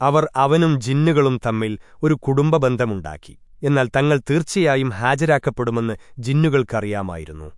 അവർ അവനും ജിന്നുകളും തമ്മിൽ ഒരു കുടുംബബന്ധമുണ്ടാക്കി. എന്നാൽ തങ്ങൾ തീർച്ചയായും ഹാജരാക്കപ്പെടുമെന്ന് ജിന്നുകൾക്കറിയാമായിരുന്നു.